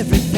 everything.